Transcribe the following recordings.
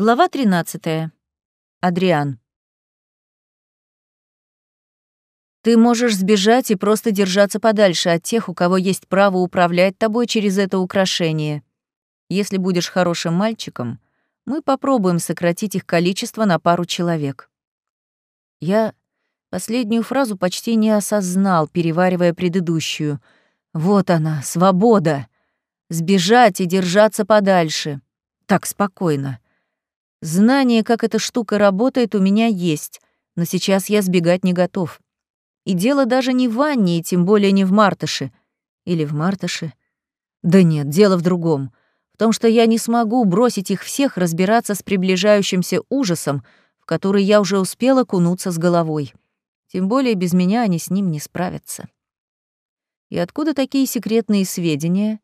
Глава 13. Адриан. Ты можешь сбежать и просто держаться подальше от тех, у кого есть право управлять тобой через это украшение. Если будешь хорошим мальчиком, мы попробуем сократить их количество на пару человек. Я последнюю фразу почти не осознал, переваривая предыдущую. Вот она, свобода. Сбежать и держаться подальше. Так спокойно. Знание, как эта штука работает, у меня есть, но сейчас я сбегать не готов. И дело даже не в ванне, и тем более не в Мартыше. Или в Мартыше. Да нет, дело в другом. В том, что я не смогу бросить их всех разбираться с приближающимся ужасом, в который я уже успела кунуться с головой. Тем более без меня они с ним не справятся. И откуда такие секретные сведения?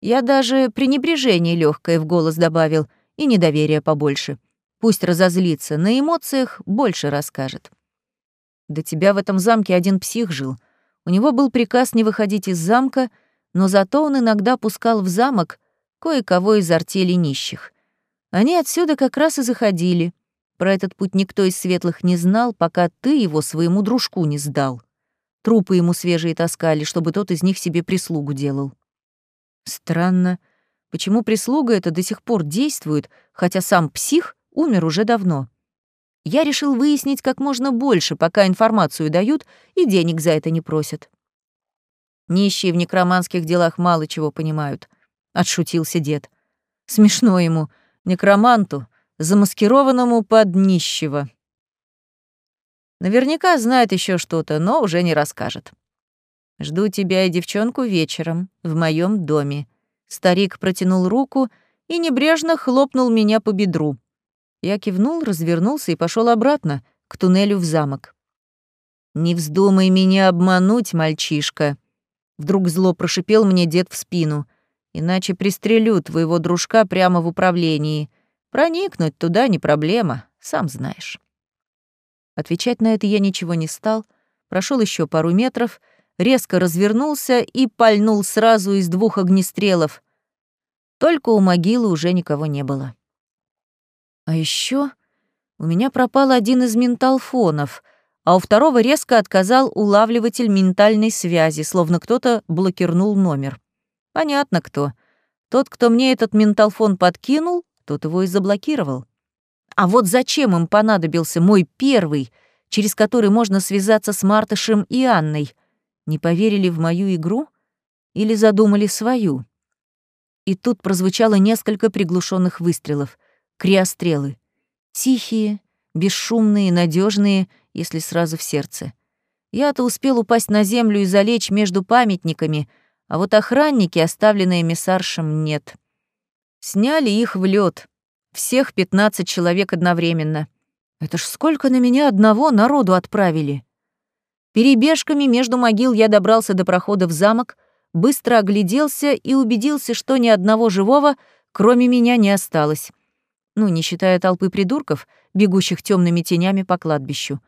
Я даже пренебрежение легкое в голос добавил — и недоверия побольше. Пусть разозлится, на эмоциях больше расскажет. До тебя в этом замке один псих жил. У него был приказ не выходить из замка, но зато он иногда пускал в замок кое-кого из артели нищих. Они отсюда как раз и заходили. Про этот путь никто из светлых не знал, пока ты его своему дружку не сдал. Трупы ему свежие таскали, чтобы тот из них себе прислугу делал. Странно, Почему прислуга это до сих пор действует, хотя сам псих умер уже давно? Я решил выяснить как можно больше, пока информацию дают и денег за это не просят. Нищие в некроманских делах мало чего понимают, отшутился дед. Смешно ему, некроманту, замаскированному под нищего. Наверняка знает еще что-то, но уже не расскажет. Жду тебя и девчонку вечером в моем доме. Старик протянул руку и небрежно хлопнул меня по бедру. Я кивнул, развернулся и пошел обратно, к туннелю в замок. «Не вздумай меня обмануть, мальчишка!» Вдруг зло прошипел мне дед в спину. «Иначе пристрелю твоего дружка прямо в управлении. Проникнуть туда не проблема, сам знаешь». Отвечать на это я ничего не стал, прошел еще пару метров — резко развернулся и пальнул сразу из двух огнестрелов. Только у могилы уже никого не было. А еще у меня пропал один из менталфонов, а у второго резко отказал улавливатель ментальной связи, словно кто-то блокирнул номер. Понятно кто. Тот, кто мне этот менталфон подкинул, тот его и заблокировал. А вот зачем им понадобился мой первый, через который можно связаться с Мартышем и Анной — не поверили в мою игру или задумали свою? И тут прозвучало несколько приглушенных выстрелов, криострелы. Тихие, бесшумные, надежные, если сразу в сердце. Я-то успел упасть на землю и залечь между памятниками, а вот охранники, оставленные миссаршем, нет. Сняли их в лед, всех 15 человек одновременно. Это ж сколько на меня одного народу отправили. Перебежками между могил я добрался до прохода в замок, быстро огляделся и убедился, что ни одного живого, кроме меня, не осталось. Ну, не считая толпы придурков, бегущих темными тенями по кладбищу.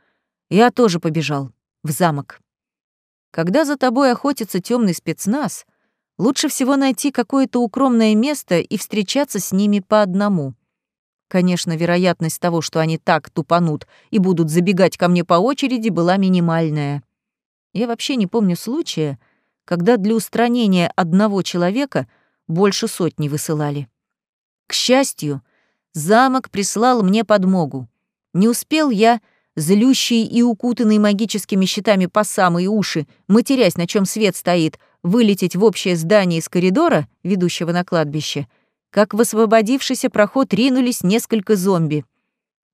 Я тоже побежал. В замок. Когда за тобой охотится темный спецназ, лучше всего найти какое-то укромное место и встречаться с ними по одному. Конечно, вероятность того, что они так тупанут и будут забегать ко мне по очереди, была минимальная. Я вообще не помню случая, когда для устранения одного человека больше сотни высылали. К счастью, замок прислал мне подмогу. Не успел я, злющий и укутанный магическими щитами по самые уши, матерясь, на чем свет стоит, вылететь в общее здание из коридора, ведущего на кладбище — как в освободившийся проход ринулись несколько зомби.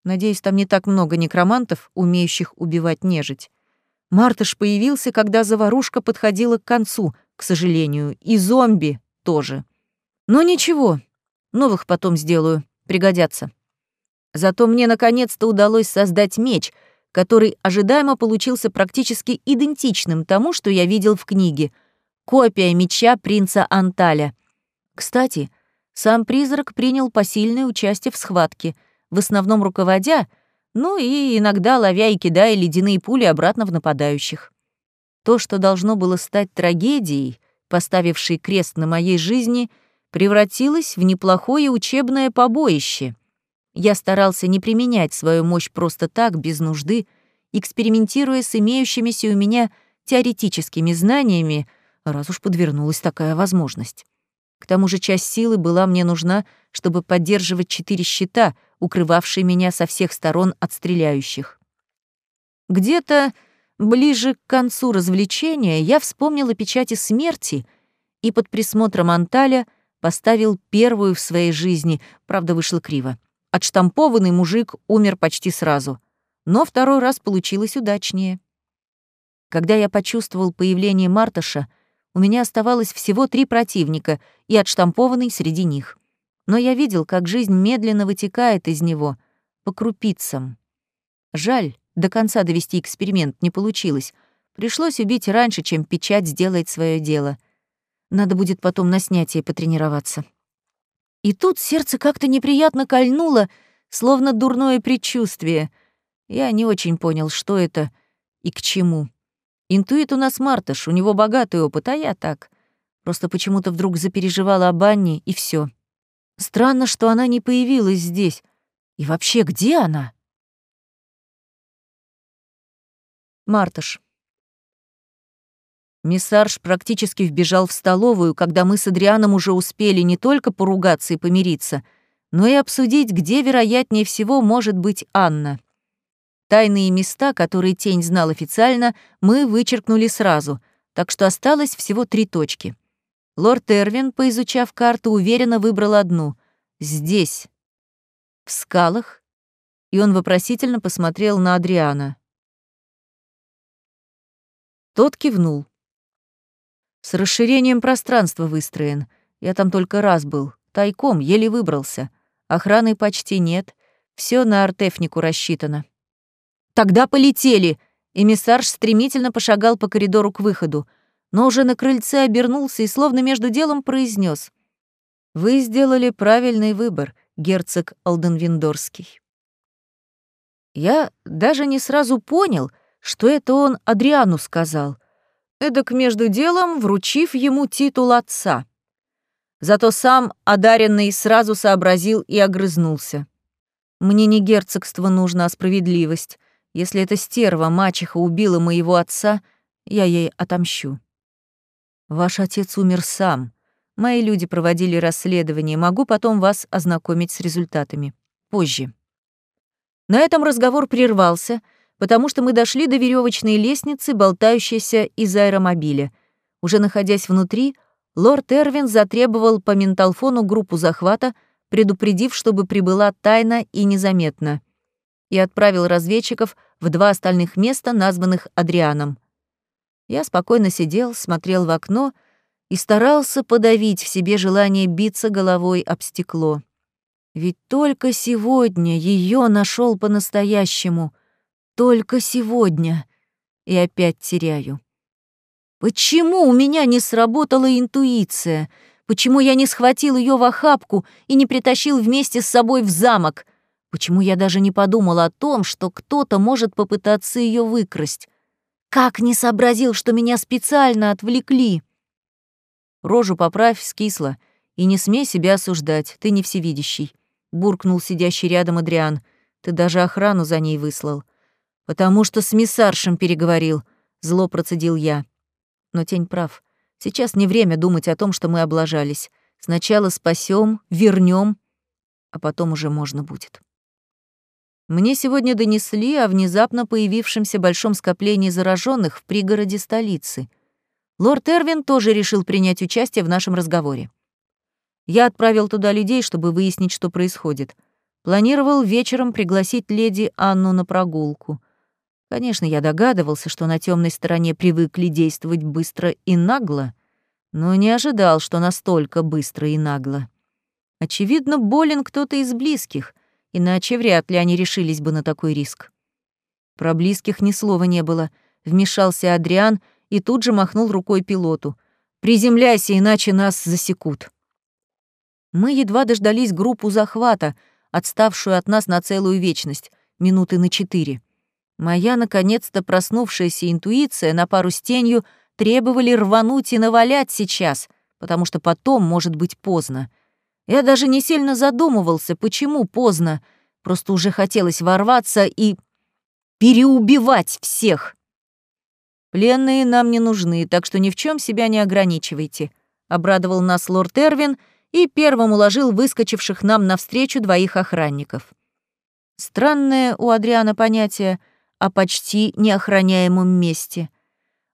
Надеюсь, там не так много некромантов, умеющих убивать нежить. Мартыш появился, когда заварушка подходила к концу, к сожалению, и зомби тоже. Но ничего, новых потом сделаю, пригодятся. Зато мне наконец-то удалось создать меч, который ожидаемо получился практически идентичным тому, что я видел в книге. Копия меча принца Анталя. Кстати, сам призрак принял посильное участие в схватке, в основном руководя, ну и иногда ловя и кидая ледяные пули обратно в нападающих. То, что должно было стать трагедией, поставившей крест на моей жизни, превратилось в неплохое учебное побоище. Я старался не применять свою мощь просто так, без нужды, экспериментируя с имеющимися у меня теоретическими знаниями, раз уж подвернулась такая возможность. К тому же часть силы была мне нужна, чтобы поддерживать четыре щита, укрывавшие меня со всех сторон от стреляющих. Где-то ближе к концу развлечения я вспомнила печати смерти и под присмотром Анталя поставил первую в своей жизни, правда, вышло криво. Отштампованный мужик умер почти сразу. Но второй раз получилось удачнее. Когда я почувствовал появление Мартыша, у меня оставалось всего три противника и отштампованный среди них. Но я видел, как жизнь медленно вытекает из него, по крупицам. Жаль, до конца довести эксперимент не получилось. Пришлось убить раньше, чем печать сделает свое дело. Надо будет потом на снятие потренироваться. И тут сердце как-то неприятно кольнуло, словно дурное предчувствие. Я не очень понял, что это и к чему. Интуит у нас Мартыш, у него богатый опыт, а я так. Просто почему-то вдруг запереживала об Анне, и все. Странно, что она не появилась здесь. И вообще, где она? Мартыш. Миссарж практически вбежал в столовую, когда мы с Адрианом уже успели не только поругаться и помириться, но и обсудить, где, вероятнее всего, может быть Анна. Тайные места, которые Тень знал официально, мы вычеркнули сразу, так что осталось всего три точки. Лорд Эрвин, поизучав карту, уверенно выбрал одну — здесь, в скалах, и он вопросительно посмотрел на Адриана. Тот кивнул. С расширением пространства выстроен. Я там только раз был. Тайком, еле выбрался. Охраны почти нет. Все на артефнику рассчитано. «Тогда полетели!» Эмиссарж стремительно пошагал по коридору к выходу, но уже на крыльце обернулся и словно между делом произнес: «Вы сделали правильный выбор, герцог Алденвиндорский». Я даже не сразу понял, что это он Адриану сказал, эдак между делом вручив ему титул отца. Зато сам одаренный сразу сообразил и огрызнулся. «Мне не герцогство нужно, а справедливость. Если эта стерва, мачеха, убила моего отца, я ей отомщу». «Ваш отец умер сам. Мои люди проводили расследование. Могу потом вас ознакомить с результатами. Позже». На этом разговор прервался — потому что мы дошли до веревочной лестницы, болтающейся из аэромобиля. Уже находясь внутри, лорд Эрвин затребовал по менталфону группу захвата, предупредив, чтобы прибыла тайно и незаметно, и отправил разведчиков в два остальных места, названных Адрианом. Я спокойно сидел, смотрел в окно и старался подавить в себе желание биться головой об стекло. Ведь только сегодня ее нашел по-настоящему — только сегодня. И опять теряю. Почему у меня не сработала интуиция? Почему я не схватил ее в охапку и не притащил вместе с собой в замок? Почему я даже не подумал о том, что кто-то может попытаться ее выкрасть? Как не сообразил, что меня специально отвлекли? Рожу поправь, скисла, и не смей себя осуждать, ты не всевидящий, буркнул сидящий рядом Адриан. Ты даже охрану за ней выслал. «Потому что с миссаршем переговорил», — зло процедил я. Но тень прав. Сейчас не время думать о том, что мы облажались. Сначала спасем, вернем, а потом уже можно будет. Мне сегодня донесли о внезапно появившемся большом скоплении зараженных в пригороде столицы. Лорд Эрвин тоже решил принять участие в нашем разговоре. Я отправил туда людей, чтобы выяснить, что происходит. Планировал вечером пригласить леди Анну на прогулку. Конечно, я догадывался, что на темной стороне привыкли действовать быстро и нагло, но не ожидал, что настолько быстро и нагло. Очевидно, болен кто-то из близких, иначе вряд ли они решились бы на такой риск. Про близких ни слова не было. Вмешался Адриан и тут же махнул рукой пилоту. «Приземляйся, иначе нас засекут». Мы едва дождались группу захвата, отставшую от нас на целую вечность, минуты на четыре. Моя, наконец-то проснувшаяся интуиция на пару с тенью требовали рвануть и навалять сейчас, потому что потом может быть поздно. Я даже не сильно задумывался, почему поздно. Просто уже хотелось ворваться и переубивать всех. Пленные нам не нужны, так что ни в чем себя не ограничивайте, обрадовал нас лорд Эрвин и первым уложил выскочивших нам навстречу двоих охранников. Странное у Адриана понятие о почти неохраняемом месте.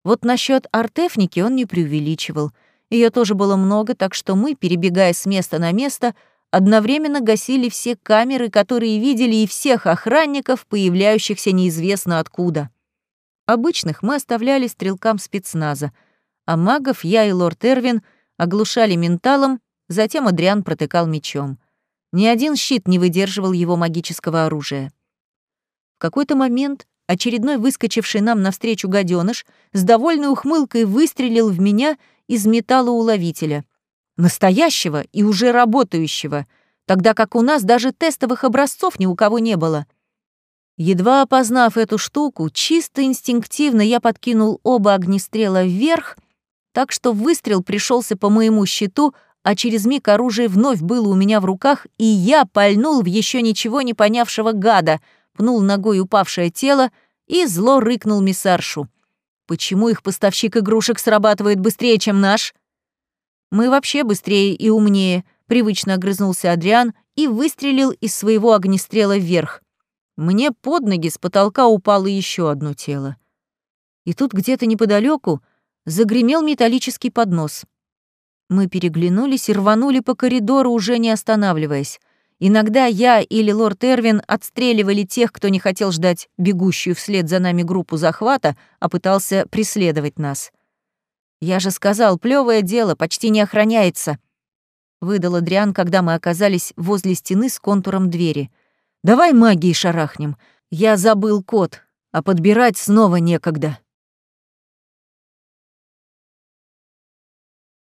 Вот насчет артефники он не преувеличивал. Ее тоже было много, так что мы, перебегая с места на место, одновременно гасили все камеры, которые видели и всех охранников, появляющихся неизвестно откуда. Обычных мы оставляли стрелкам спецназа, а магов я и лорд Эрвин оглушали менталом, затем Адриан протыкал мечом. Ни один щит не выдерживал его магического оружия. В какой-то момент очередной выскочивший нам навстречу гаденыш с довольной ухмылкой выстрелил в меня из металлоуловителя. Настоящего и уже работающего, тогда как у нас даже тестовых образцов ни у кого не было. Едва опознав эту штуку, чисто инстинктивно я подкинул оба огнестрела вверх, так что выстрел пришелся по моему щиту, а через миг оружие вновь было у меня в руках, и я пальнул в еще ничего не понявшего гада, пнул ногой упавшее тело и зло рыкнул миссаршу. «Почему их поставщик игрушек срабатывает быстрее, чем наш?» Мы вообще быстрее и умнее, привычно огрызнулся Адриан и выстрелил из своего огнестрела вверх. Мне под ноги с потолка упало еще одно тело. И тут где-то неподалеку загремел металлический поднос. Мы переглянулись и рванули по коридору, уже не останавливаясь. Иногда я или лорд Эрвин отстреливали тех, кто не хотел ждать бегущую вслед за нами группу захвата, а пытался преследовать нас. «Я же сказал, плевое дело, почти не охраняется», — выдал Адриан, когда мы оказались возле стены с контуром двери. «Давай магией шарахнем. Я забыл код, а подбирать снова некогда».